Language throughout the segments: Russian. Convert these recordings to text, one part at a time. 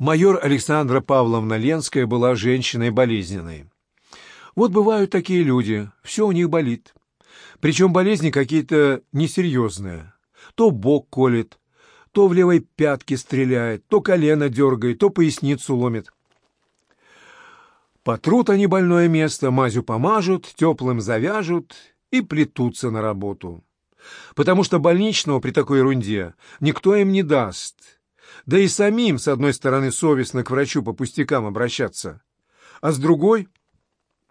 Майор Александра Павловна Ленская была женщиной болезненной. Вот бывают такие люди, все у них болит. Причем болезни какие-то несерьезные. То бок колет, то в левой пятке стреляет, то колено дергает, то поясницу ломит. Потрут они больное место, мазью помажут, теплым завяжут и плетутся на работу. Потому что больничного при такой ерунде никто им не даст. Да и самим, с одной стороны, совестно к врачу по пустякам обращаться, а с другой,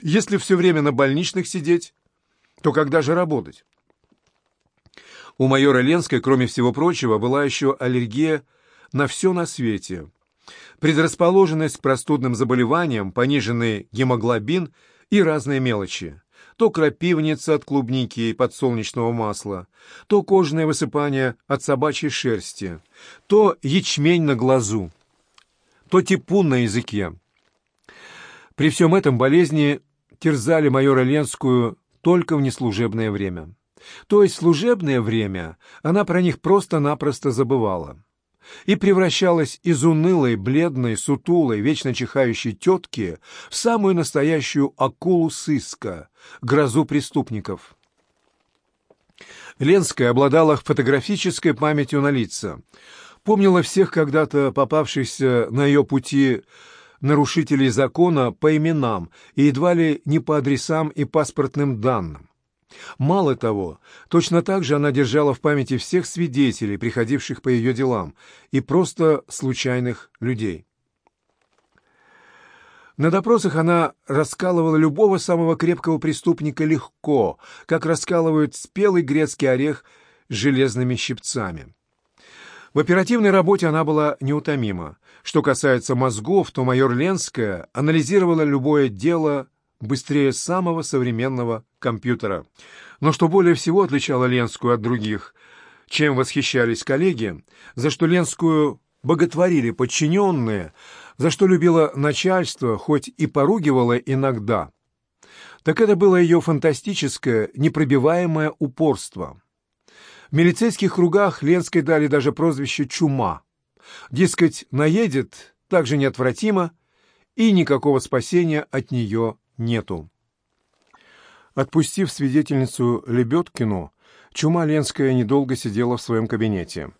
если все время на больничных сидеть, то когда же работать? У майора Ленской, кроме всего прочего, была еще аллергия на все на свете. Предрасположенность к простудным заболеваниям, пониженный гемоглобин и разные мелочи. То крапивница от клубники и подсолнечного масла, то кожное высыпание от собачьей шерсти, то ячмень на глазу, то типун на языке. При всем этом болезни терзали майора Ленскую только в неслужебное время. То есть служебное время она про них просто-напросто забывала и превращалась из унылой, бледной, сутулой, вечно чихающей тетки в самую настоящую акулу сыска, грозу преступников. Ленская обладала фотографической памятью на лица, помнила всех когда-то попавшихся на ее пути нарушителей закона по именам и едва ли не по адресам и паспортным данным. Мало того, точно так же она держала в памяти всех свидетелей, приходивших по ее делам, и просто случайных людей. На допросах она раскалывала любого самого крепкого преступника легко, как раскалывают спелый грецкий орех железными щипцами. В оперативной работе она была неутомима. Что касается мозгов, то майор Ленская анализировала любое дело быстрее самого современного компьютера. Но что более всего отличало Ленскую от других, чем восхищались коллеги, за что Ленскую боготворили подчиненные, за что любило начальство, хоть и поругивало иногда, так это было ее фантастическое, непробиваемое упорство. В милицейских кругах Ленской дали даже прозвище «Чума». Дескать, наедет так же неотвратимо, и никакого спасения от нее нету. Отпустив свидетельницу Лебедкину, Чума Ленская недолго сидела в своем кабинете.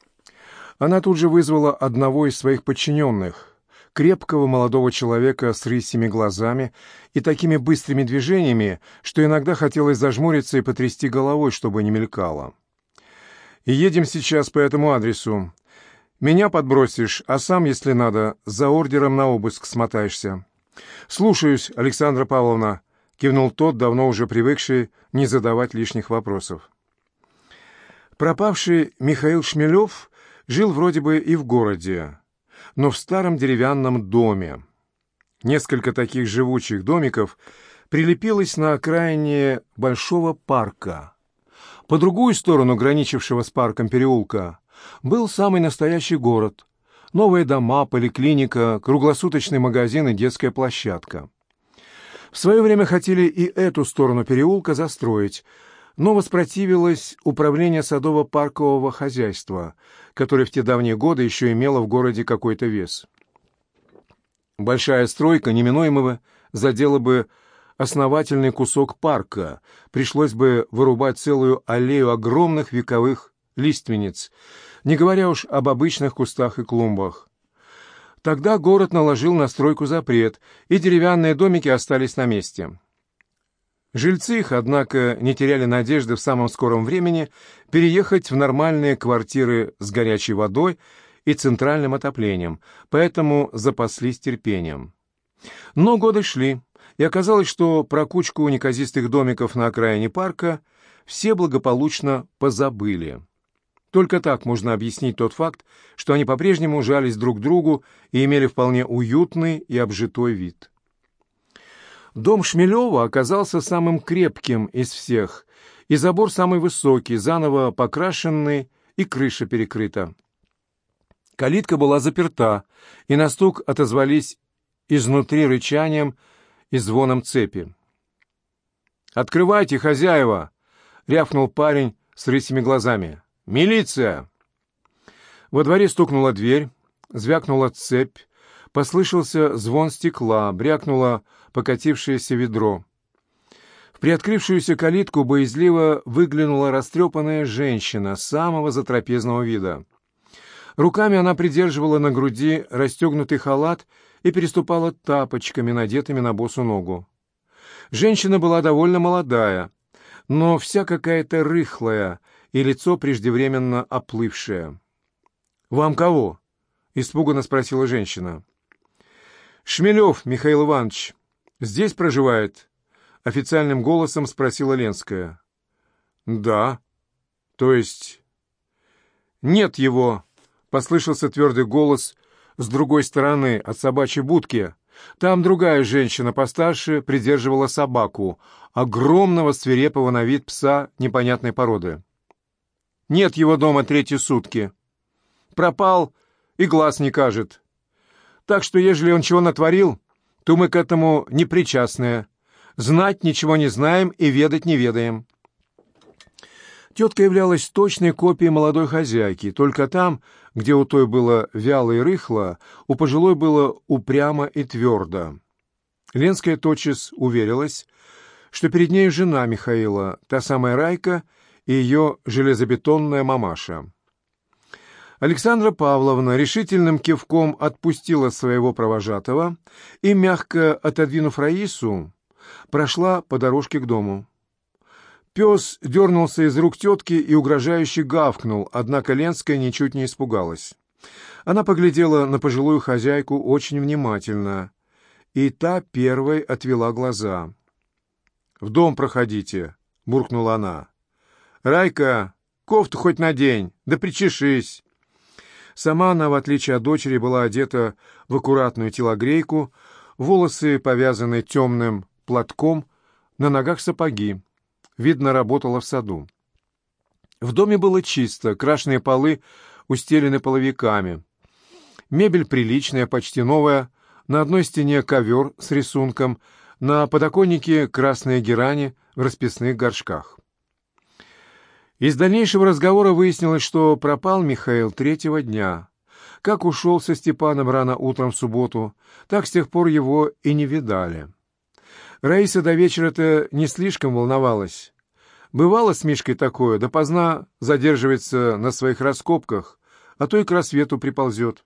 Она тут же вызвала одного из своих подчиненных, крепкого молодого человека с рысьими глазами и такими быстрыми движениями, что иногда хотелось зажмуриться и потрясти головой, чтобы не мелькало. Едем сейчас по этому адресу. Меня подбросишь, а сам, если надо, за ордером на обыск смотаешься. Слушаюсь, Александра Павловна, кивнул тот, давно уже привыкший не задавать лишних вопросов. Пропавший Михаил Шмелев жил вроде бы и в городе, но в старом деревянном доме. Несколько таких живучих домиков прилепилось на окраине большого парка. По другую сторону граничившего с парком переулка был самый настоящий город. Новые дома, поликлиника, круглосуточный магазин и детская площадка. В свое время хотели и эту сторону переулка застроить, но воспротивилось управление садово-паркового хозяйства, которое в те давние годы еще имело в городе какой-то вес. Большая стройка неминуемо задела бы основательный кусок парка, пришлось бы вырубать целую аллею огромных вековых лиственниц, не говоря уж об обычных кустах и клумбах. Тогда город наложил на стройку запрет, и деревянные домики остались на месте. Жильцы их, однако, не теряли надежды в самом скором времени переехать в нормальные квартиры с горячей водой и центральным отоплением, поэтому запаслись терпением. Но годы шли, и оказалось, что про кучку неказистых домиков на окраине парка все благополучно позабыли. Только так можно объяснить тот факт, что они по-прежнему жались друг к другу и имели вполне уютный и обжитой вид. Дом Шмелева оказался самым крепким из всех, и забор самый высокий, заново покрашенный, и крыша перекрыта. Калитка была заперта, и на стук отозвались изнутри рычанием и звоном цепи. «Открывайте, хозяева!» — рявкнул парень с рысьими глазами. «Милиция!» Во дворе стукнула дверь, звякнула цепь, Послышался звон стекла, брякнуло покатившееся ведро. В приоткрывшуюся калитку боязливо выглянула растрепанная женщина самого затрапезного вида. Руками она придерживала на груди расстегнутый халат и переступала тапочками, надетыми на босу ногу. Женщина была довольно молодая, но вся какая-то рыхлая и лицо преждевременно оплывшее. «Вам кого?» — испуганно спросила женщина. «Шмелев Михаил Иванович здесь проживает?» — официальным голосом спросила Ленская. «Да. То есть...» «Нет его!» — послышался твердый голос с другой стороны от собачьей будки. Там другая женщина постарше придерживала собаку, огромного свирепого на вид пса непонятной породы. «Нет его дома третьи сутки. Пропал и глаз не кажет. Так что, ежели он чего натворил, то мы к этому не причастные. Знать ничего не знаем и ведать не ведаем». Тетка являлась точной копией молодой хозяйки, только там, где у той было вяло и рыхло, у пожилой было упрямо и твердо. Ленская тотчас уверилась, что перед ней жена Михаила, та самая Райка и ее железобетонная мамаша. Александра Павловна решительным кивком отпустила своего провожатого и, мягко отодвинув Раису, прошла по дорожке к дому. Пес дернулся из рук тетки и угрожающе гавкнул, однако Ленская ничуть не испугалась. Она поглядела на пожилую хозяйку очень внимательно, и та первой отвела глаза. «В дом проходите», — буркнула она. «Райка, кофту хоть надень, да причешись». Сама она, в отличие от дочери, была одета в аккуратную телогрейку, волосы повязаны темным платком, на ногах сапоги видно, работала в саду. В доме было чисто, крашеные полы устелены половиками. Мебель приличная, почти новая, на одной стене ковер с рисунком, на подоконнике красные герани в расписных горшках. Из дальнейшего разговора выяснилось, что пропал Михаил третьего дня. Как ушел со Степаном рано утром в субботу, так с тех пор его и не видали. Раиса до вечера-то не слишком волновалась. Бывало с Мишкой такое, допоздна задерживается на своих раскопках, а то и к рассвету приползет.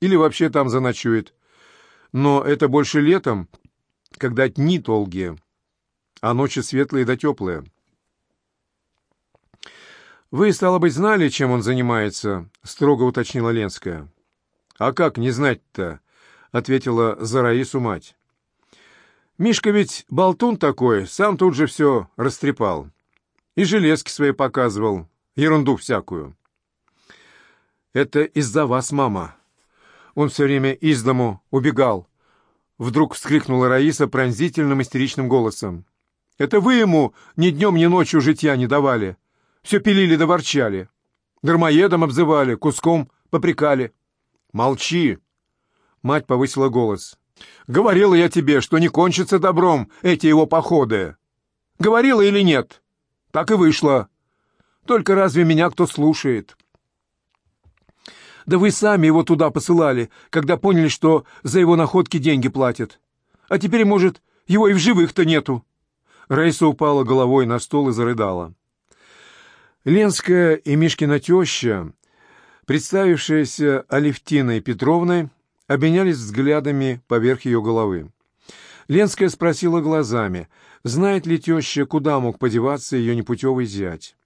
Или вообще там заночует. Но это больше летом, когда дни долгие, а ночи светлые да теплые. «Вы, стало быть, знали, чем он занимается?» — строго уточнила Ленская. «А как не знать-то?» — ответила за Раису мать. Мишка ведь болтун такой, сам тут же все растрепал. И железки свои показывал, ерунду всякую. Это из-за вас, мама. Он все время из дому убегал. Вдруг вскрикнула Раиса пронзительным истеричным голосом. Это вы ему ни днем, ни ночью житья не давали. Все пилили да ворчали. Дармоедом обзывали, куском попрекали. Молчи. Мать повысила голос. Говорила я тебе, что не кончится добром эти его походы. Говорила или нет? Так и вышло. Только разве меня кто слушает? Да вы сами его туда посылали, когда поняли, что за его находки деньги платят. А теперь, может, его и в живых-то нету. Раиса упала головой на стол и зарыдала. Ленская и Мишкина теща, представившаяся Алевтиной Петровной, обменялись взглядами поверх ее головы. Ленская спросила глазами, знает ли теща, куда мог подеваться ее непутевый зять.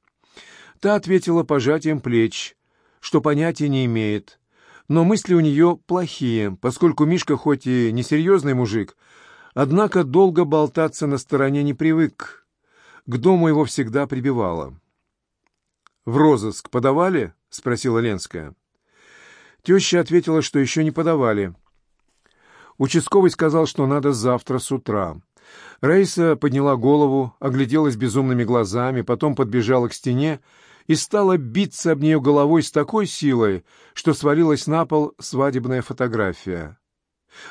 Та ответила пожатием плеч, что понятия не имеет, но мысли у нее плохие, поскольку Мишка хоть и несерьезный мужик, однако долго болтаться на стороне не привык. К дому его всегда прибивало. «В розыск подавали?» — спросила Ленская. Теща ответила, что еще не подавали. Участковый сказал, что надо завтра с утра. Раиса подняла голову, огляделась безумными глазами, потом подбежала к стене и стала биться об нее головой с такой силой, что свалилась на пол свадебная фотография.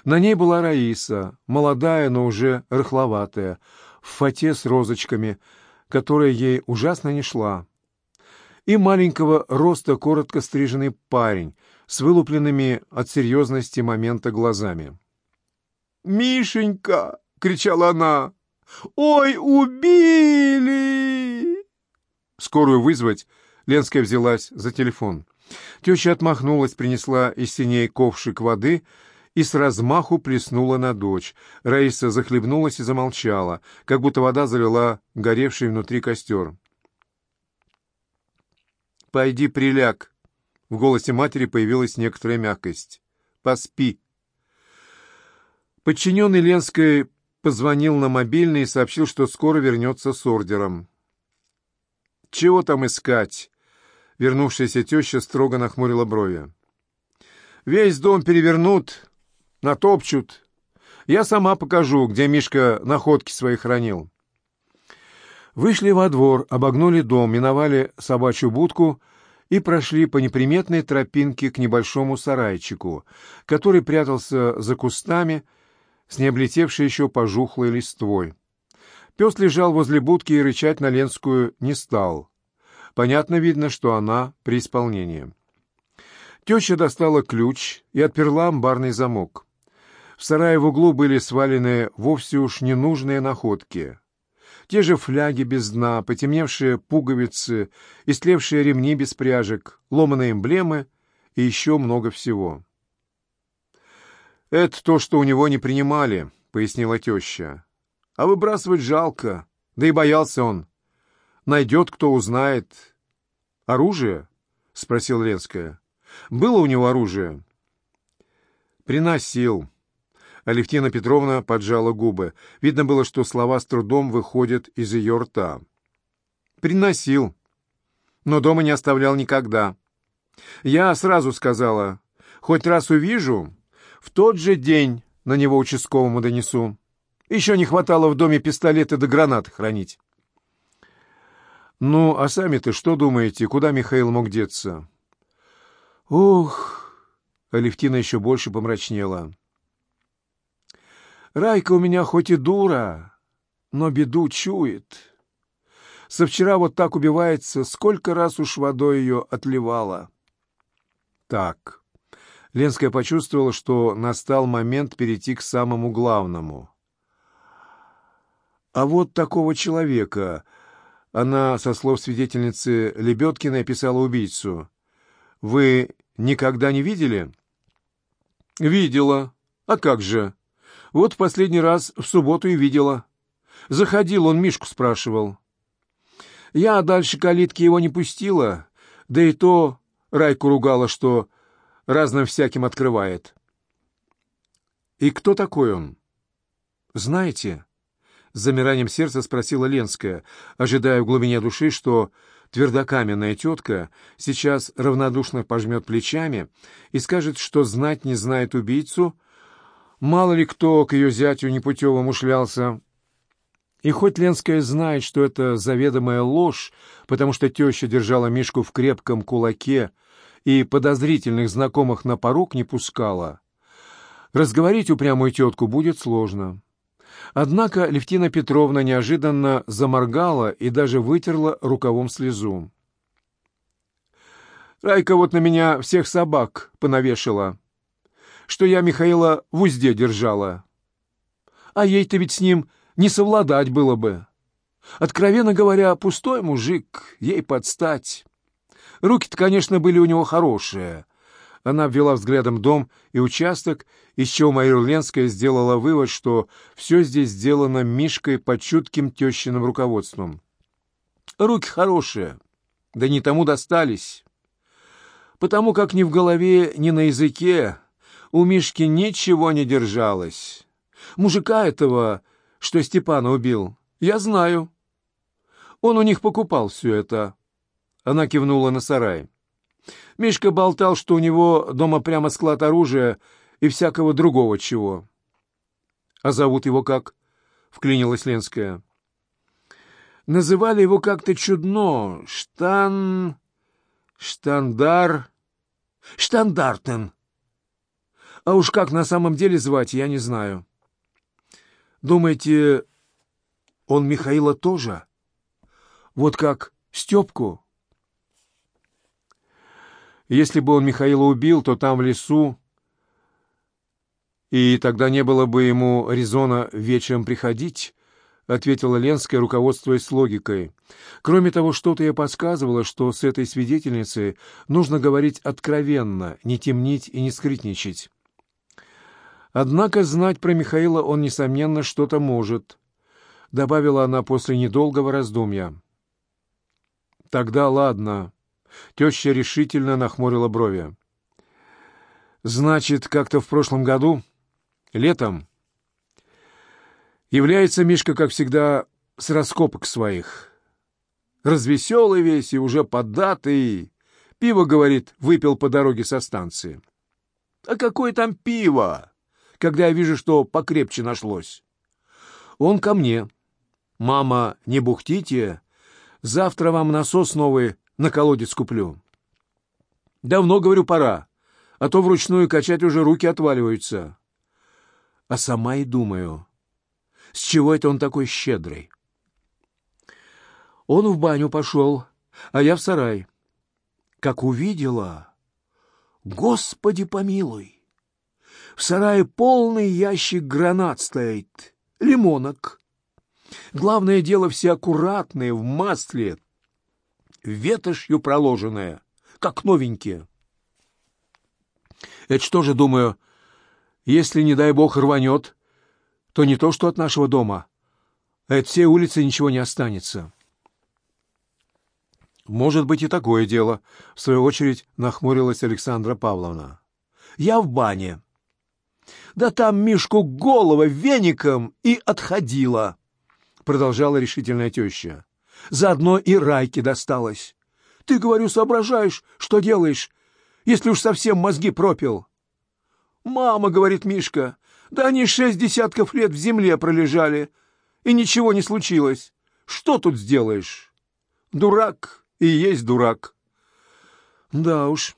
На ней была Раиса, молодая, но уже рыхловатая, в фате с розочками, которая ей ужасно не шла. И маленького роста коротко стриженный парень с вылупленными от серьезности момента глазами. «Мишенька!» — кричала она. «Ой, убили!» Скорую вызвать Ленская взялась за телефон. Теща отмахнулась, принесла из синей ковшик воды и с размаху плеснула на дочь. Раиса захлебнулась и замолчала, как будто вода залила горевший внутри костер. «Пойди приляг!» В голосе матери появилась некоторая мягкость. «Поспи!» Подчиненный Ленской позвонил на мобильный и сообщил, что скоро вернется с ордером. «Чего там искать?» Вернувшаяся теща строго нахмурила брови. «Весь дом перевернут, натопчут. Я сама покажу, где Мишка находки свои хранил». Вышли во двор, обогнули дом, миновали собачью будку и прошли по неприметной тропинке к небольшому сарайчику, который прятался за кустами с необлетевшей еще пожухлой листвой. Пес лежал возле будки и рычать на Ленскую не стал. Понятно видно, что она при исполнении. Теща достала ключ и отперла амбарный замок. В сарае в углу были свалены вовсе уж ненужные находки. Те же фляги без дна, потемневшие пуговицы, истлевшие ремни без пряжек, ломаные эмблемы и еще много всего. «Это то, что у него не принимали», — пояснила теща. «А выбрасывать жалко, да и боялся он. Найдет, кто узнает. Оружие? — спросил Ленская. Было у него оружие? Приносил. Алевтина Петровна поджала губы. Видно было, что слова с трудом выходят из ее рта. Приносил. Но дома не оставлял никогда. Я сразу сказала, хоть раз увижу, в тот же день на него участковому донесу. Еще не хватало в доме пистолеты да гранаты хранить. «Ну, а сами-то что думаете, куда Михаил мог деться?» «Ух!» — Алевтина еще больше помрачнела. «Райка у меня хоть и дура, но беду чует. Со вчера вот так убивается, сколько раз уж водой ее отливала». «Так». Ленская почувствовала, что настал момент перейти к самому главному. «А вот такого человека...» Она, со слов свидетельницы Лебедкиной, описала убийцу. «Вы никогда не видели?» «Видела. А как же? Вот в последний раз в субботу и видела. Заходил, он Мишку спрашивал. Я дальше калитки его не пустила, да и то Райку ругала, что разным всяким открывает». «И кто такой он?» «Знаете?» С замиранием сердца спросила Ленская, ожидая в глубине души, что твердокаменная тетка сейчас равнодушно пожмет плечами и скажет, что знать не знает убийцу, мало ли кто к ее зятю непутевому шлялся. И хоть Ленская знает, что это заведомая ложь, потому что теща держала Мишку в крепком кулаке и подозрительных знакомых на порог не пускала, разговорить упрямую тетку будет сложно. Однако Левтина Петровна неожиданно заморгала и даже вытерла рукавом слезу. «Райка вот на меня всех собак понавешала, что я Михаила в узде держала. А ей-то ведь с ним не совладать было бы. Откровенно говоря, пустой мужик, ей подстать. Руки-то, конечно, были у него хорошие, она обвела взглядом дом и участок, из чего майор Ленская сделала вывод, что все здесь сделано Мишкой под чутким тещиным руководством. Руки хорошие, да не тому достались. Потому как ни в голове, ни на языке у Мишки ничего не держалось. Мужика этого, что Степана убил, я знаю. Он у них покупал все это. Она кивнула на сарай. Мишка болтал, что у него дома прямо склад оружия и всякого другого чего. — А зовут его как? — вклинилась Ленская. — Называли его как-то чудно. Штан... Штандар... Штандартен. А уж как на самом деле звать, я не знаю. Думаете, он Михаила тоже? Вот как Степку? Если бы он Михаила убил, то там, в лесу, и тогда не было бы ему резона вечером приходить, — ответила Ленская, руководствуясь логикой. Кроме того, что-то я подсказывало, что с этой свидетельницей нужно говорить откровенно, не темнить и не скрытничать. Однако знать про Михаила он, несомненно, что-то может, — добавила она после недолгого раздумья. «Тогда ладно». Теща решительно нахмурила брови. «Значит, как-то в прошлом году, летом, является Мишка, как всегда, с раскопок своих. Развеселый весь и уже поддатый. Пиво, говорит, выпил по дороге со станции. А какое там пиво, когда я вижу, что покрепче нашлось? Он ко мне. Мама, не бухтите, завтра вам насос новый на колодец куплю. Давно, говорю, пора, а то вручную качать уже руки отваливаются. А сама и думаю, с чего это он такой щедрый? Он в баню пошел, а я в сарай. Как увидела, Господи помилуй! В сарае полный ящик гранат стоит, лимонок. Главное дело, все аккуратные, в масле, ветошью проложенные, как новенькие. Это что же, думаю, если, не дай бог, рванет, то не то, что от нашего дома, а от всей улицы ничего не останется. Может быть и такое дело, в свою очередь нахмурилась Александра Павловна. Я в бане. Да там Мишку голова веником и отходила, продолжала решительная теща. Заодно и Райке досталось. Ты, говорю, соображаешь, что делаешь, если уж совсем мозги пропил. «Мама», — говорит Мишка, да они шесть десятков лет в земле пролежали, и ничего не случилось. Что тут сделаешь? Дурак и есть дурак. Да уж.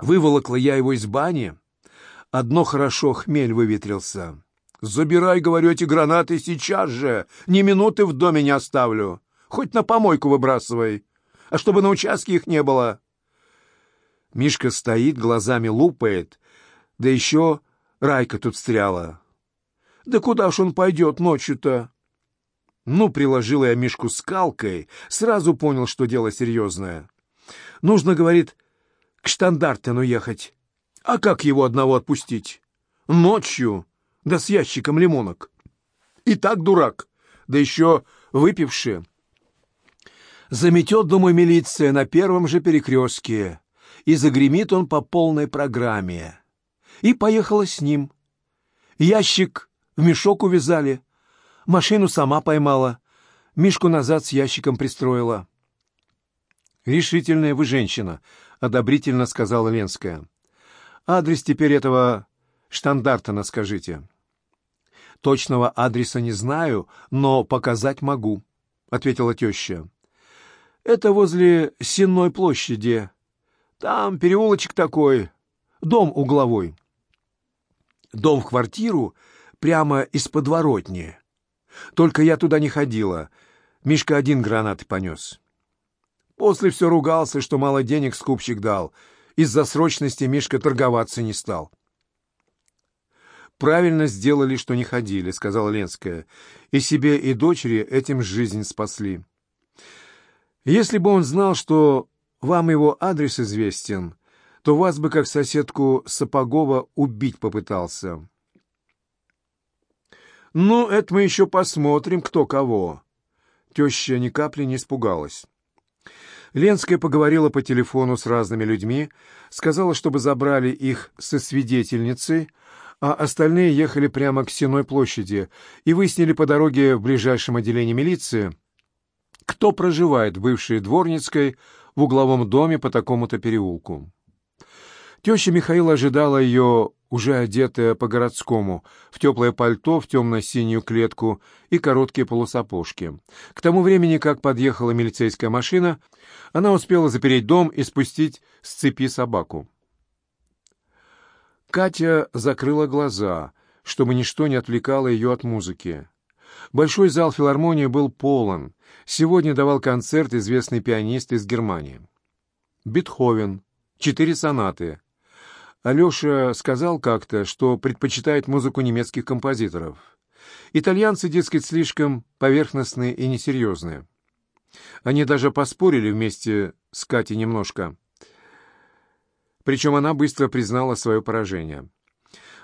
Выволокла я его из бани. Одно хорошо, хмель выветрился. Забирай, говорю, эти гранаты сейчас же. Ни минуты в доме не оставлю. Хоть на помойку выбрасывай. А чтобы на участке их не было. Мишка стоит, глазами лупает, да еще Райка тут встряла. Да куда ж он пойдет ночью-то? Ну, приложила я Мишку скалкой, сразу понял, что дело серьезное. Нужно, говорит, к штандартену ехать. А как его одного отпустить? Ночью, да с ящиком лимонок. И так дурак, да еще выпивший. Заметет, думаю, милиция на первом же перекрестке, и загремит он по полной программе и поехала с ним. Ящик в мешок увязали, машину сама поймала, Мишку назад с ящиком пристроила. «Решительная вы женщина», — одобрительно сказала Ленская. «Адрес теперь этого штандартана скажите». «Точного адреса не знаю, но показать могу», — ответила теща. «Это возле Сенной площади. Там переулочек такой, дом угловой. Дом в квартиру прямо из подворотни. Только я туда не ходила. Мишка один гранаты понес. После все ругался, что мало денег скупщик дал. Из-за срочности Мишка торговаться не стал. «Правильно сделали, что не ходили», — сказала Ленская. «И себе, и дочери этим жизнь спасли. Если бы он знал, что вам его адрес известен, то вас бы, как соседку Сапогова, убить попытался. «Ну, это мы еще посмотрим, кто кого». Теща ни капли не испугалась. Ленская поговорила по телефону с разными людьми, сказала, чтобы забрали их со свидетельницей, а остальные ехали прямо к Сеной площади и выяснили по дороге в ближайшем отделении милиции, кто проживает в бывшей Дворницкой в угловом доме по такому-то переулку. Теща Михаила ожидала ее, уже одетая по-городскому, в теплое пальто, в темно-синюю клетку и короткие полусапожки. К тому времени, как подъехала милицейская машина, она успела запереть дом и спустить с цепи собаку. Катя закрыла глаза, чтобы ничто не отвлекало ее от музыки. Большой зал филармонии был полон. Сегодня давал концерт известный пианист из Германии. Бетховен — четыре сонаты. Алеша сказал как-то, что предпочитает музыку немецких композиторов. Итальянцы, дескать, слишком поверхностные и несерьезные. Они даже поспорили вместе с Катей немножко. Причем она быстро признала свое поражение.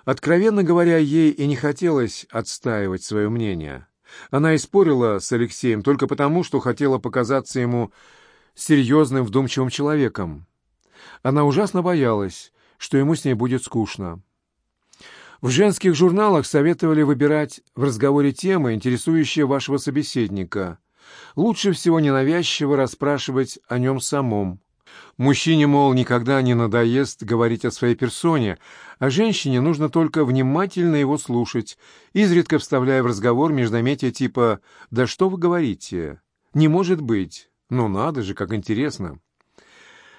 Откровенно говоря, ей и не хотелось отстаивать свое мнение. Она и спорила с Алексеем только потому, что хотела показаться ему серьезным, вдумчивым человеком. Она ужасно боялась, что ему с ней будет скучно. В женских журналах советовали выбирать в разговоре темы, интересующие вашего собеседника. Лучше всего ненавязчиво расспрашивать о нем самом. Мужчине, мол, никогда не надоест говорить о своей персоне, а женщине нужно только внимательно его слушать, изредка вставляя в разговор междометия типа «Да что вы говорите? Не может быть! Ну надо же, как интересно!»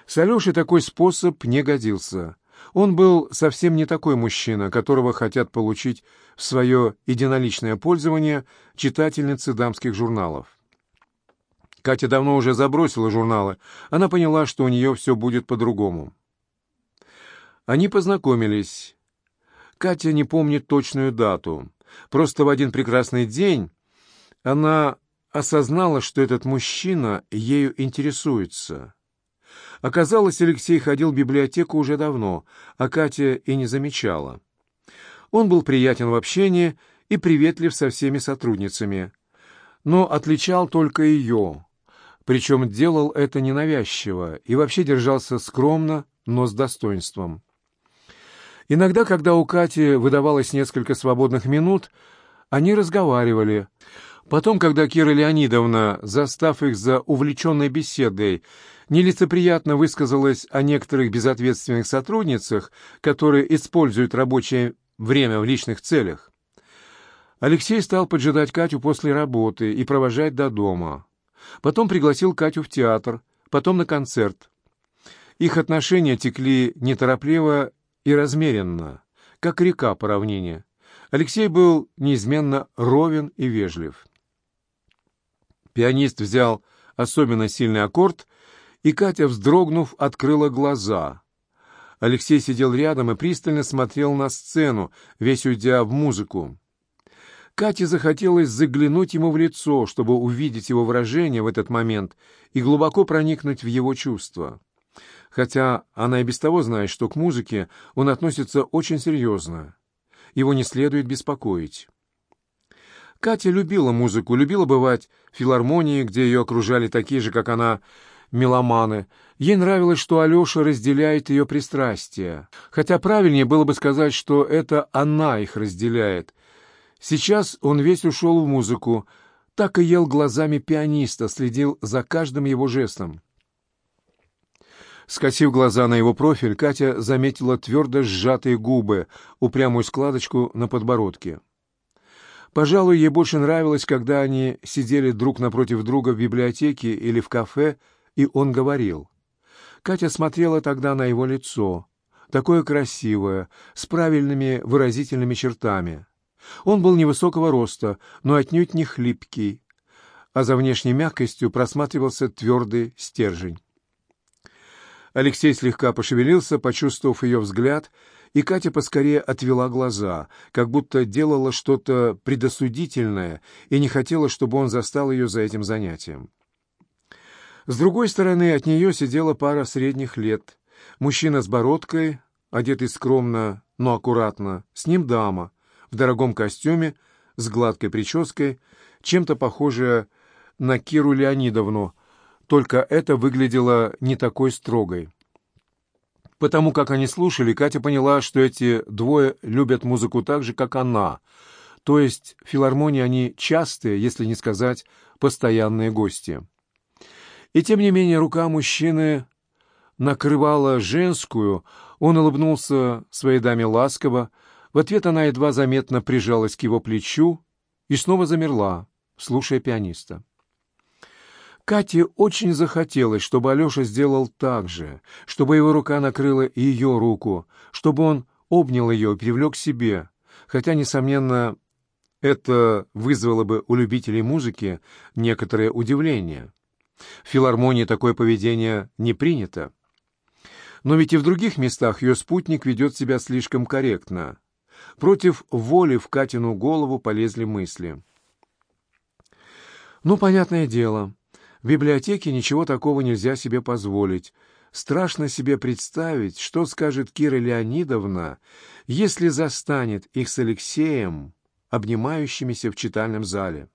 С Алешей такой способ не годился. Он был совсем не такой мужчина, которого хотят получить в свое единоличное пользование читательницы дамских журналов. Катя давно уже забросила журналы. Она поняла, что у нее все будет по-другому. Они познакомились. Катя не помнит точную дату. Просто в один прекрасный день она осознала, что этот мужчина ею интересуется. Оказалось, Алексей ходил в библиотеку уже давно, а Катя и не замечала. Он был приятен в общении и приветлив со всеми сотрудницами, но отличал только ее, причем делал это ненавязчиво и вообще держался скромно, но с достоинством. Иногда, когда у Кати выдавалось несколько свободных минут, они разговаривали. Потом, когда Кира Леонидовна, застав их за увлеченной беседой, нелицеприятно высказалась о некоторых безответственных сотрудницах, которые используют рабочее время в личных целях, Алексей стал поджидать Катю после работы и провожать до дома. Потом пригласил Катю в театр, потом на концерт. Их отношения текли неторопливо и размеренно, как река по равнине. Алексей был неизменно ровен и вежлив. Пианист взял особенно сильный аккорд, и Катя, вздрогнув, открыла глаза. Алексей сидел рядом и пристально смотрел на сцену, весь уйдя в музыку. Кате захотелось заглянуть ему в лицо, чтобы увидеть его выражение в этот момент и глубоко проникнуть в его чувства. Хотя она и без того знает, что к музыке он относится очень серьезно. Его не следует беспокоить. Катя любила музыку, любила бывать в филармонии, где ее окружали такие же, как она, меломаны. Ей нравилось, что Алеша разделяет ее пристрастия. Хотя правильнее было бы сказать, что это она их разделяет, Сейчас он весь ушел в музыку, так и ел глазами пианиста, следил за каждым его жестом. Скосив глаза на его профиль, Катя заметила твердо сжатые губы, упрямую складочку на подбородке. Пожалуй, ей больше нравилось, когда они сидели друг напротив друга в библиотеке или в кафе, и он говорил. Катя смотрела тогда на его лицо, такое красивое, с правильными выразительными чертами. Он был невысокого роста, но отнюдь не хлипкий, а за внешней мягкостью просматривался твердый стержень. Алексей слегка пошевелился, почувствовав ее взгляд, и Катя поскорее отвела глаза, как будто делала что-то предосудительное и не хотела, чтобы он застал ее за этим занятием. С другой стороны от нее сидела пара средних лет. Мужчина с бородкой, одетый скромно, но аккуратно, с ним дама, в дорогом костюме, с гладкой прической, чем-то похожая на Киру Леонидовну, только это выглядело не такой строгой. Потому как они слушали, Катя поняла, что эти двое любят музыку так же, как она, то есть в филармонии они частые, если не сказать, постоянные гости. И тем не менее рука мужчины накрывала женскую, он улыбнулся своей даме ласково, в ответ она едва заметно прижалась к его плечу и снова замерла, слушая пианиста. Кате очень захотелось, чтобы Алеша сделал так же, чтобы его рука накрыла ее руку, чтобы он обнял ее и привлек к себе, хотя, несомненно, это вызвало бы у любителей музыки некоторое удивление. В филармонии такое поведение не принято. Но ведь и в других местах ее спутник ведет себя слишком корректно. Против воли в Катину голову полезли мысли. Ну, понятное дело, в библиотеке ничего такого нельзя себе позволить. Страшно себе представить, что скажет Кира Леонидовна, если застанет их с Алексеем, обнимающимися в читальном зале.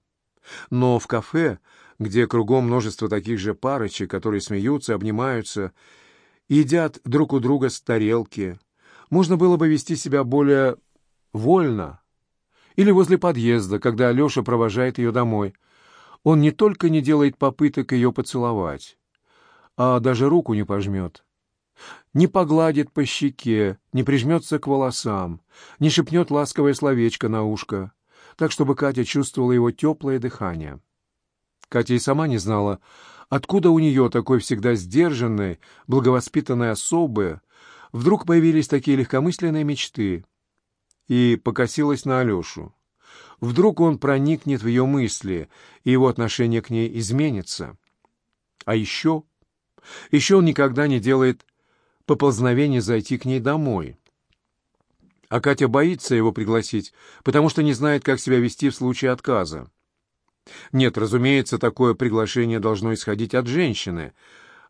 Но в кафе, где кругом множество таких же парочек, которые смеются, обнимаются, едят друг у друга с тарелки, можно было бы вести себя более вольно. Или возле подъезда, когда Алеша провожает ее домой. Он не только не делает попыток ее поцеловать, а даже руку не пожмет. Не погладит по щеке, не прижмется к волосам, не шепнет ласковое словечко на ушко, так, чтобы Катя чувствовала его теплое дыхание. Катя и сама не знала, откуда у нее такой всегда сдержанной, благовоспитанной особы вдруг появились такие легкомысленные мечты, и покосилась на Алешу. Вдруг он проникнет в ее мысли, и его отношение к ней изменится. А еще... Еще он никогда не делает поползновение зайти к ней домой. А Катя боится его пригласить, потому что не знает, как себя вести в случае отказа. Нет, разумеется, такое приглашение должно исходить от женщины.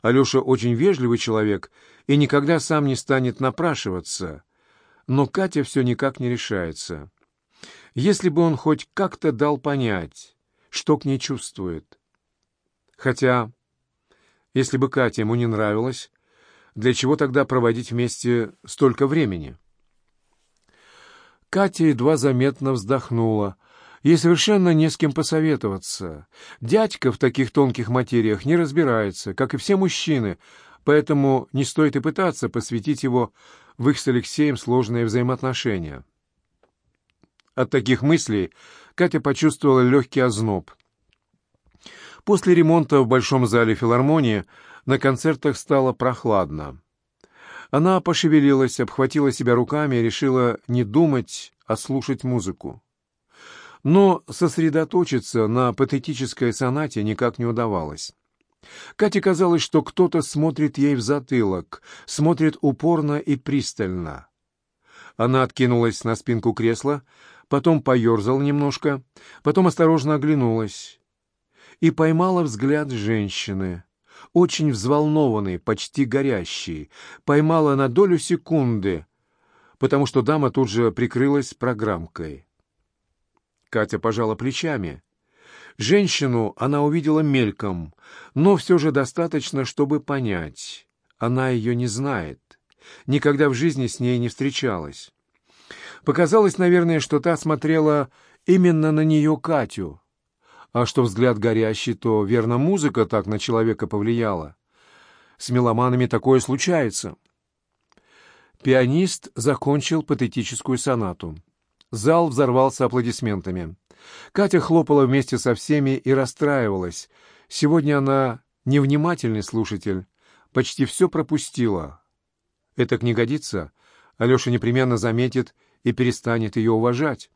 Алеша очень вежливый человек и никогда сам не станет напрашиваться. Но Катя все никак не решается. Если бы он хоть как-то дал понять, что к ней чувствует. Хотя, если бы Катя ему не нравилась, для чего тогда проводить вместе столько времени? Катя едва заметно вздохнула. Ей совершенно не с кем посоветоваться. Дядька в таких тонких материях не разбирается, как и все мужчины, поэтому не стоит и пытаться посвятить его в их с Алексеем сложные взаимоотношения. От таких мыслей Катя почувствовала легкий озноб. После ремонта в Большом зале филармонии на концертах стало прохладно. Она пошевелилась, обхватила себя руками и решила не думать, а слушать музыку. Но сосредоточиться на патетической сонате никак не удавалось. Кате казалось, что кто-то смотрит ей в затылок, смотрит упорно и пристально. Она откинулась на спинку кресла, потом поерзала немножко, потом осторожно оглянулась и поймала взгляд женщины, очень взволнованный, почти горящий, поймала на долю секунды, потому что дама тут же прикрылась программкой. Катя пожала плечами. Женщину она увидела мельком, но все же достаточно, чтобы понять. Она ее не знает, никогда в жизни с ней не встречалась. Показалось, наверное, что та смотрела именно на нее Катю. А что взгляд горящий, то, верно, музыка так на человека повлияла. С меломанами такое случается. Пианист закончил патетическую сонату. Зал взорвался аплодисментами. Катя хлопала вместе со всеми и расстраивалась. Сегодня она невнимательный слушатель, почти все пропустила. Это не годится. Алеша непременно заметит и перестанет ее уважать.